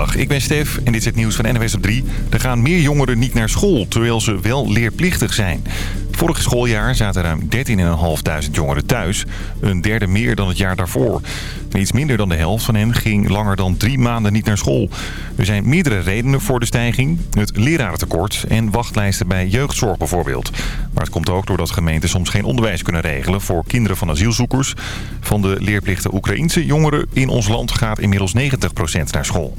Ik ben Stef en dit is het nieuws van NWS op 3. Er gaan meer jongeren niet naar school, terwijl ze wel leerplichtig zijn. Vorig schooljaar zaten ruim 13.500 jongeren thuis. Een derde meer dan het jaar daarvoor. Iets minder dan de helft van hen ging langer dan drie maanden niet naar school. Er zijn meerdere redenen voor de stijging. Het lerarentekort en wachtlijsten bij jeugdzorg bijvoorbeeld. Maar het komt ook doordat gemeenten soms geen onderwijs kunnen regelen voor kinderen van asielzoekers. Van de leerplichte Oekraïense jongeren in ons land gaat inmiddels 90% naar school.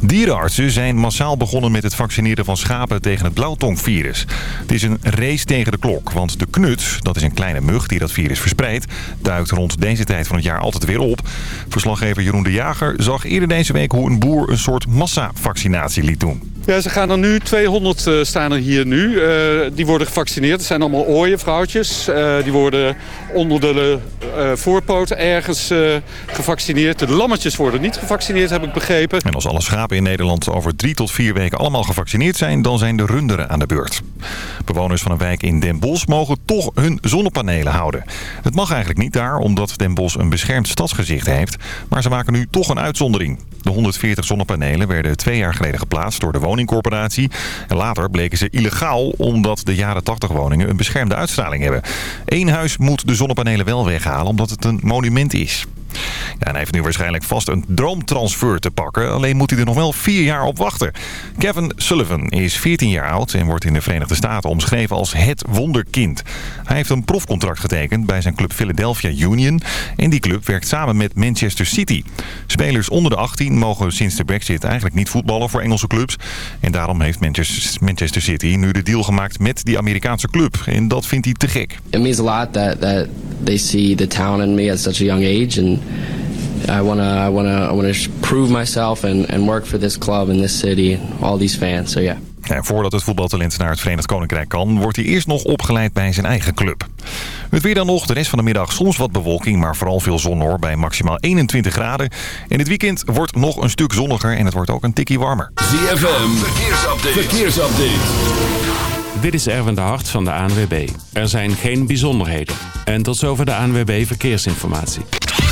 Dierenartsen zijn massaal begonnen met het vaccineren van schapen tegen het blauwtongvirus. Het is een race tegen de klok, want de knut, dat is een kleine mug die dat virus verspreidt, duikt rond deze tijd van het jaar altijd weer op. Verslaggever Jeroen de Jager zag eerder deze week hoe een boer een soort massavaccinatie liet doen. Ja, ze gaan er nu, 200 uh, staan er hier nu. Uh, die worden gevaccineerd. Het zijn allemaal ooienvrouwtjes. Uh, die worden onder de voorpoten ergens gevaccineerd. De lammetjes worden niet gevaccineerd, heb ik begrepen. En als alle schapen in Nederland over drie tot vier weken allemaal gevaccineerd zijn... dan zijn de runderen aan de beurt. Bewoners van een wijk in Den Bosch mogen toch hun zonnepanelen houden. Het mag eigenlijk niet daar, omdat Den Bosch een beschermd stadsgezicht heeft. Maar ze maken nu toch een uitzondering. De 140 zonnepanelen werden twee jaar geleden geplaatst door de En later bleken ze illegaal omdat de jaren 80 woningen een beschermde uitstraling hebben. Eén huis moet de zonnepanelen wel weghalen omdat het een monument is. Hij heeft nu waarschijnlijk vast een droomtransfer te pakken. Alleen moet hij er nog wel vier jaar op wachten. Kevin Sullivan is 14 jaar oud en wordt in de Verenigde Staten omschreven als het wonderkind. Hij heeft een profcontract getekend bij zijn club Philadelphia Union. En die club werkt samen met Manchester City. Spelers onder de 18 mogen sinds de brexit eigenlijk niet voetballen voor Engelse clubs. En daarom heeft Manchester City nu de deal gemaakt met die Amerikaanse club. En dat vindt hij te gek. It means a lot that, that they see the talent in me at such a young age. And I want to I want to I want to prove myself and, and work for this club and this city and all these fans. So yeah. Voordat het voetbaltalent naar het Verenigd Koninkrijk kan... wordt hij eerst nog opgeleid bij zijn eigen club. Het weer dan nog. De rest van de middag soms wat bewolking... maar vooral veel zon hoor, bij maximaal 21 graden. En het weekend wordt nog een stuk zonniger... en het wordt ook een tikkie warmer. ZFM, verkeersupdate. verkeersupdate. Dit is Erwin de Hart van de ANWB. Er zijn geen bijzonderheden. En tot zover de ANWB Verkeersinformatie.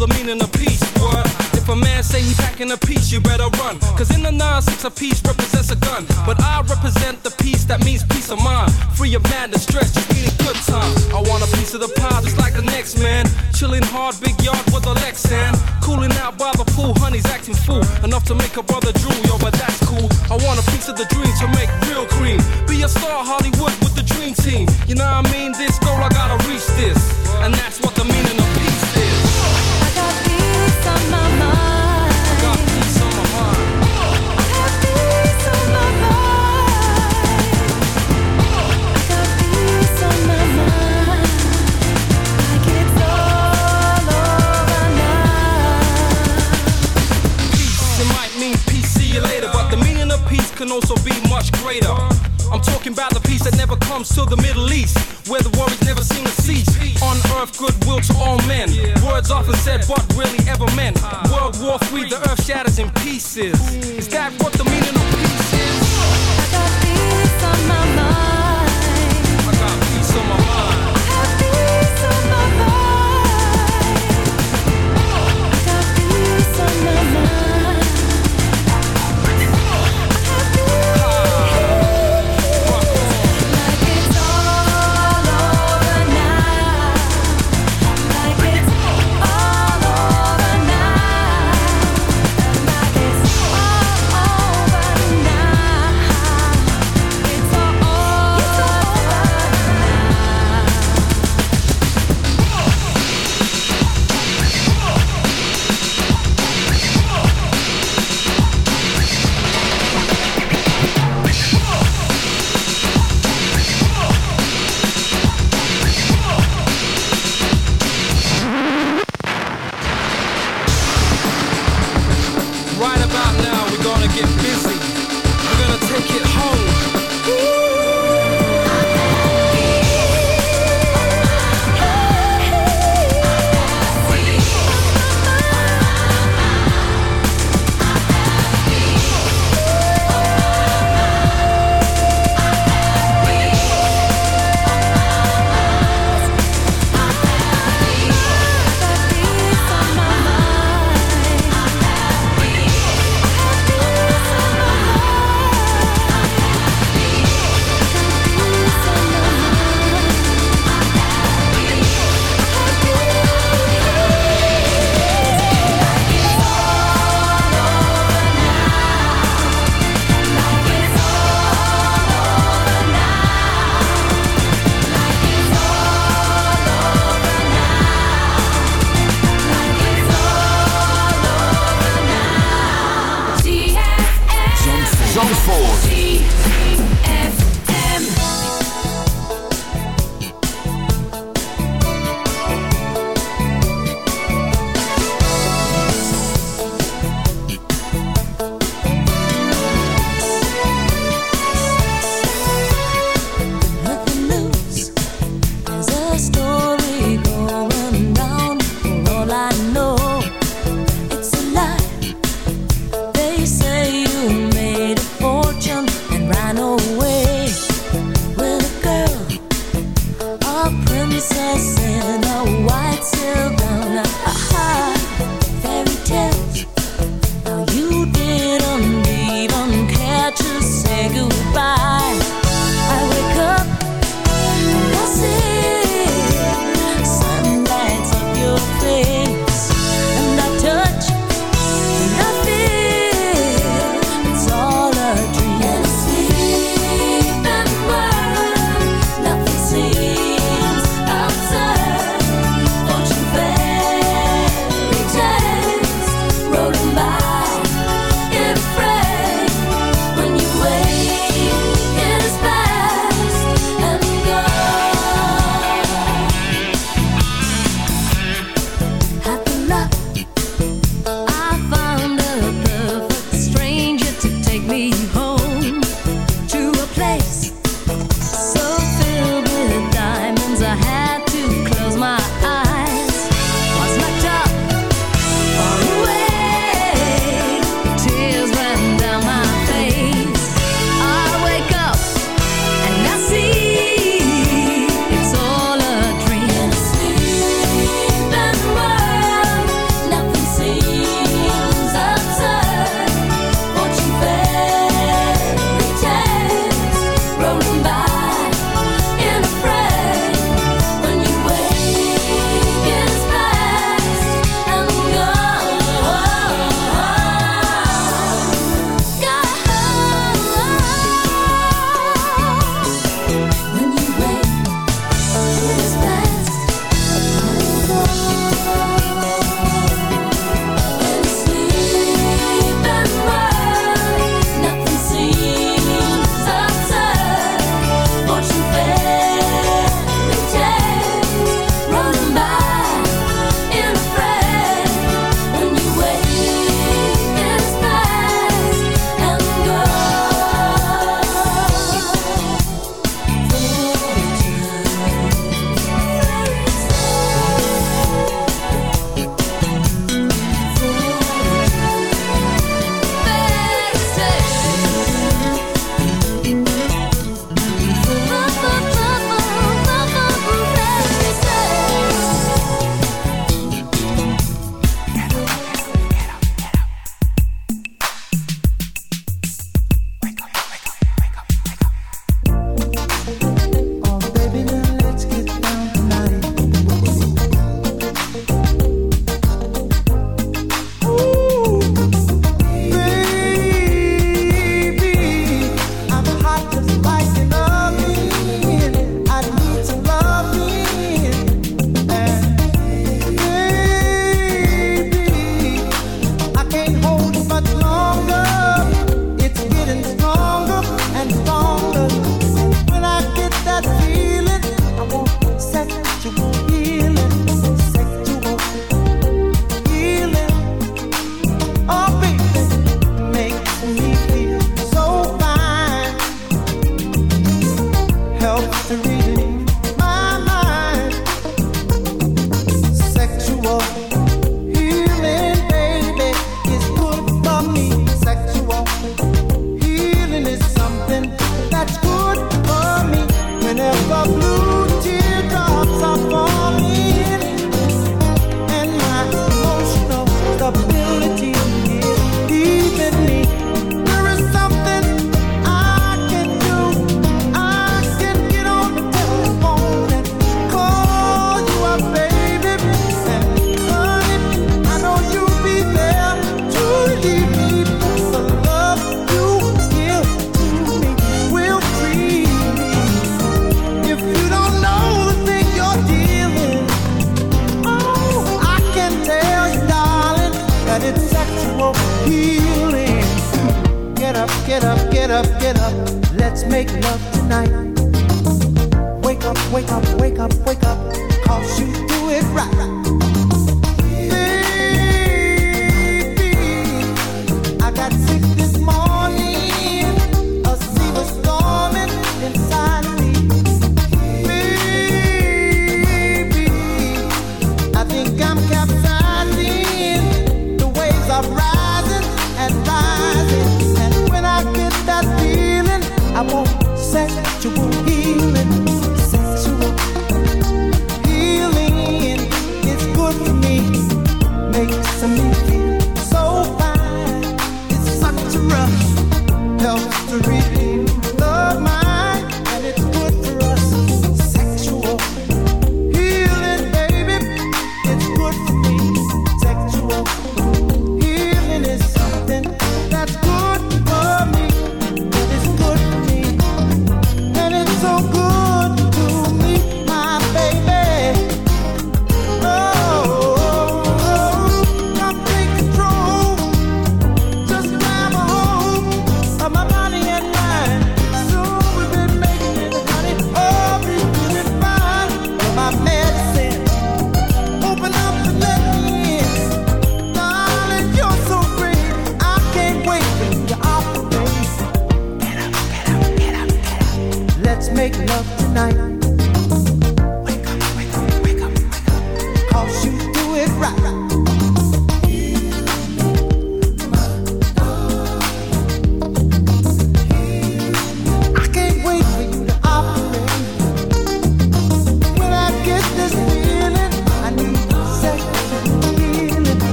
the meaning of peace, word. If a man say he packing a piece, you better run. Cause in the nine, six a piece represents a gun. But I represent the peace that means peace of mind. Free of madness, stress, just need a good time. I want a piece of the pie just like the next man. Chilling hard, big yard with a Lexan. Cooling out by the pool, honey's acting fool. Enough to make a brother drool, yo, but that's cool. I want a piece of the dream to make said Buck really ever meant. Ah. World War III, the earth shatters in pieces.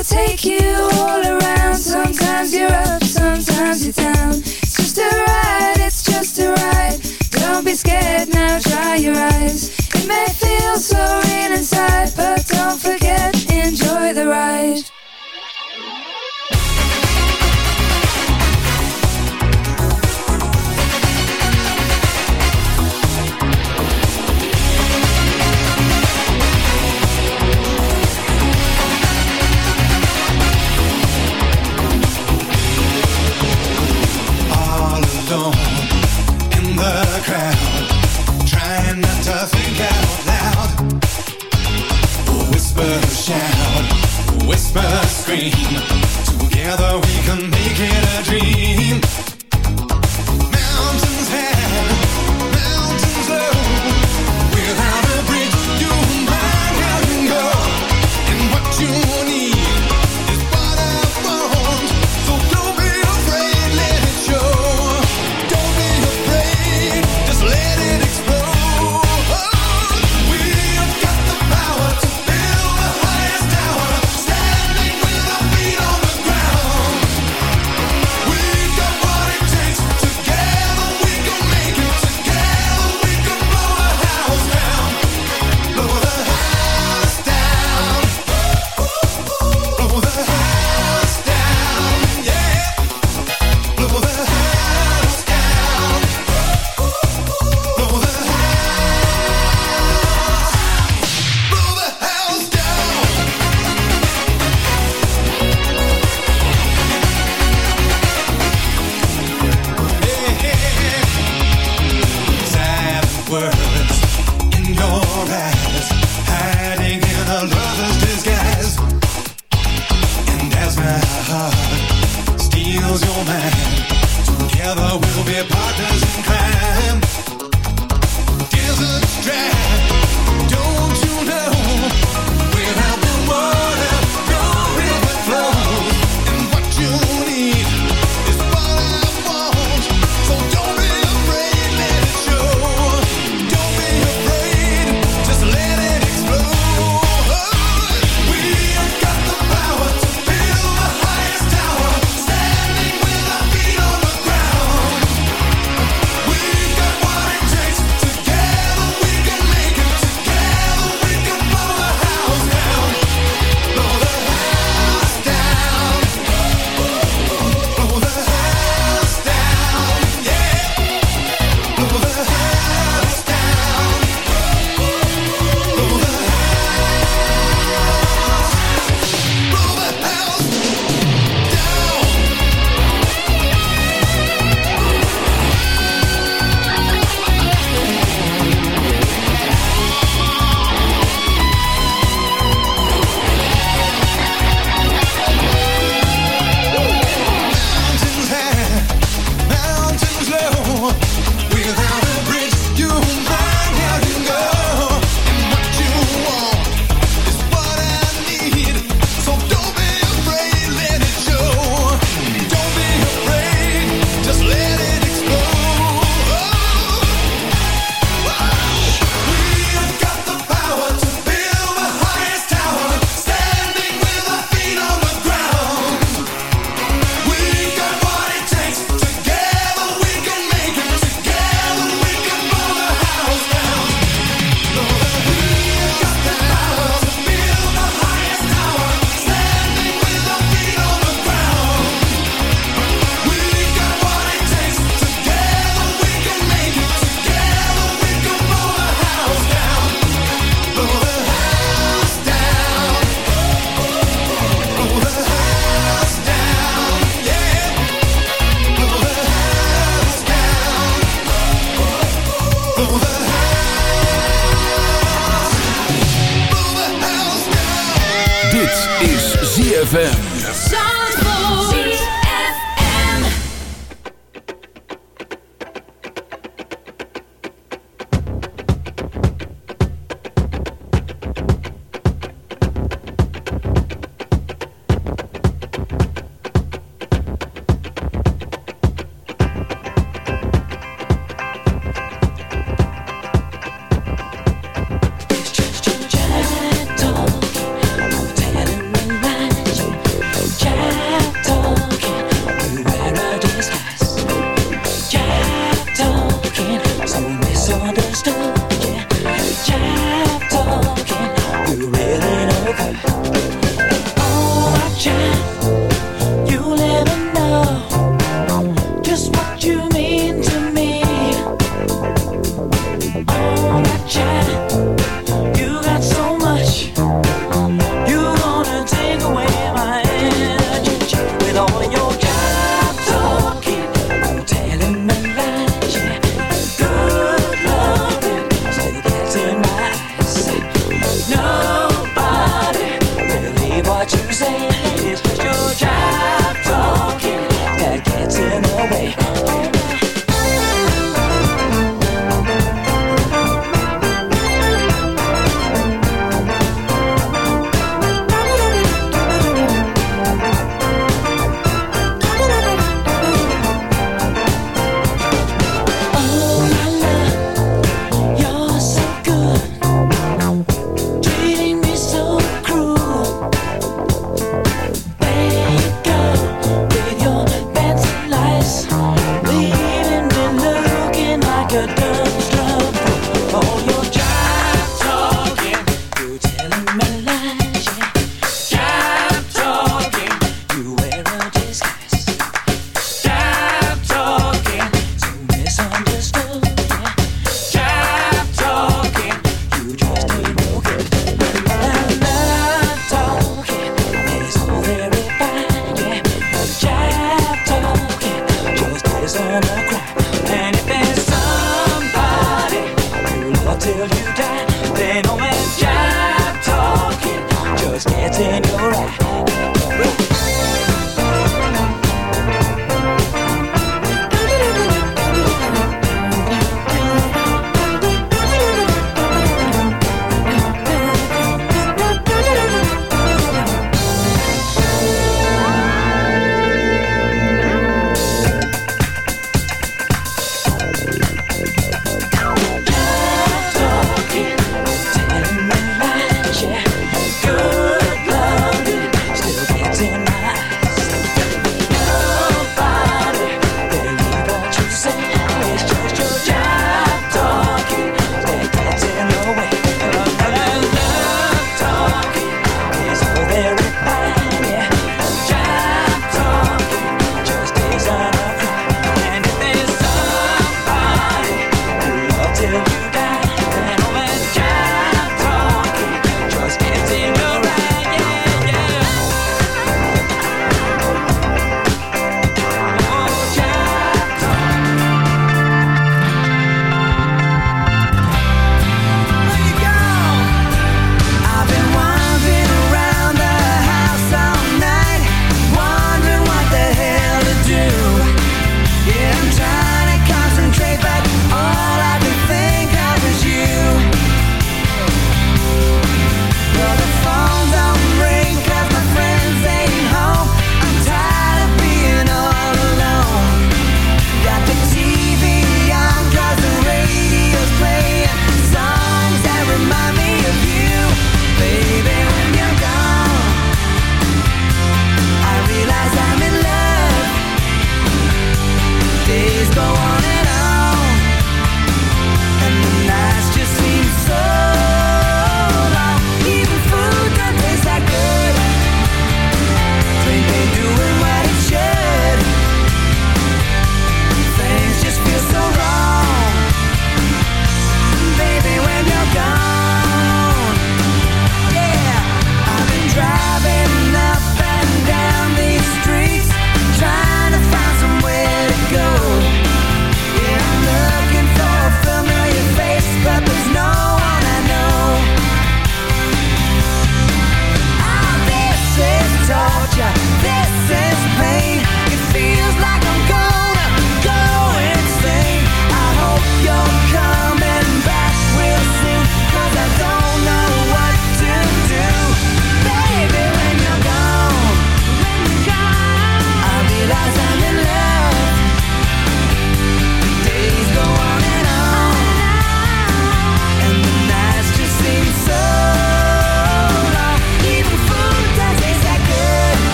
I'll take you all around. Sometimes you're up, sometimes you're down. It's just a ride, it's just a ride. Don't be scared now, dry your eyes. It may feel so real inside, but whisper, scream. Together we can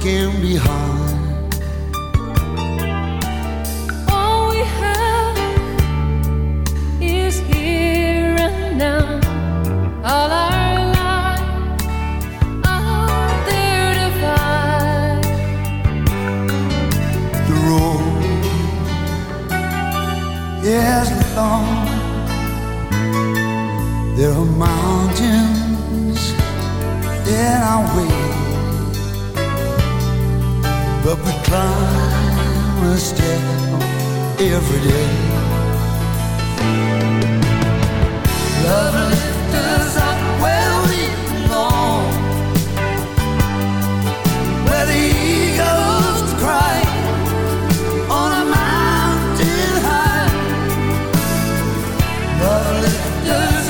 can be hard. All we have is here and now. All our Yes, long. There are mountains in our way. But we climb a step every day. Love lifts us up where we belong. Where the eagles cry On a mountain high. Love lifts us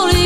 ik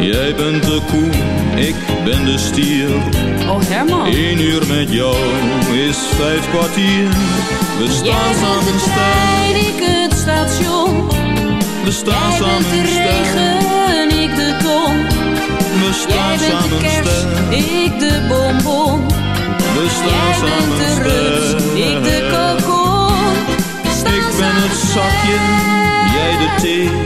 Jij bent de koe, ik ben de stier. Oh Herman. Eén uur met jou is vijf kwartier. We Jij staan bent samen de trein, ik het station. we staan Jij bent samen de sterk. regen, ik de ton. We Jij staan bent de samen kerst, sterk, ik de bonbon. we Jij staan bent samen de rust, ik de kokon. Ik ben het zakje, jij de thee.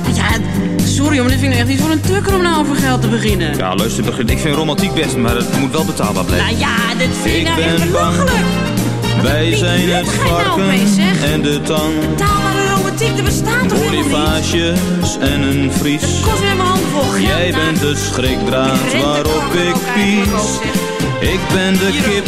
Sorry, maar dit vind ik echt niet voor een tukker om nou over geld te beginnen. Ja, luister, begin- ik vind romantiek best, maar het moet wel betaalbaar blijven. Nou ja, dit vind ik nou echt belachelijk. Wij zijn het nou varken zeg? en de tang. Betaalbare romantiek, er bestaat toch helemaal niet? En een vries. Kost weer mijn hand vol. Jij bent de schrikdraad waarop ik pies. Ik ben de kip,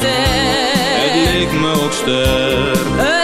Sterk. Het leek me ook sterk.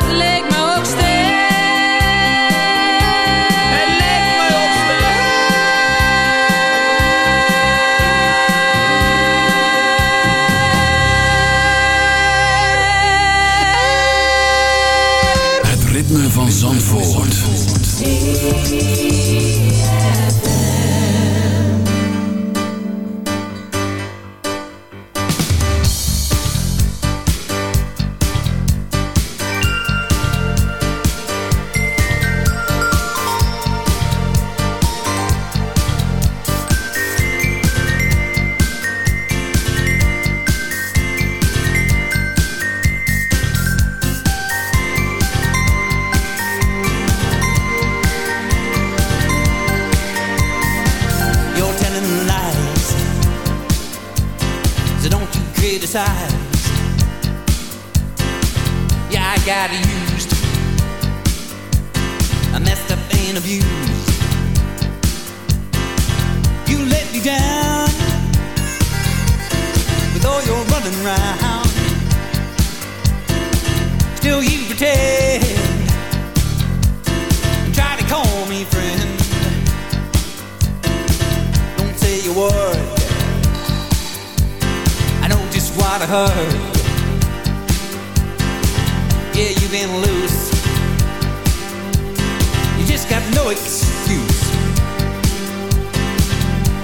No excuse.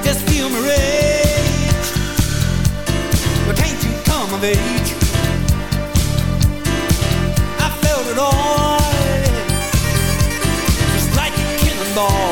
Just feel my rage. But can't you come of age? I felt it all. Just like a cannonball.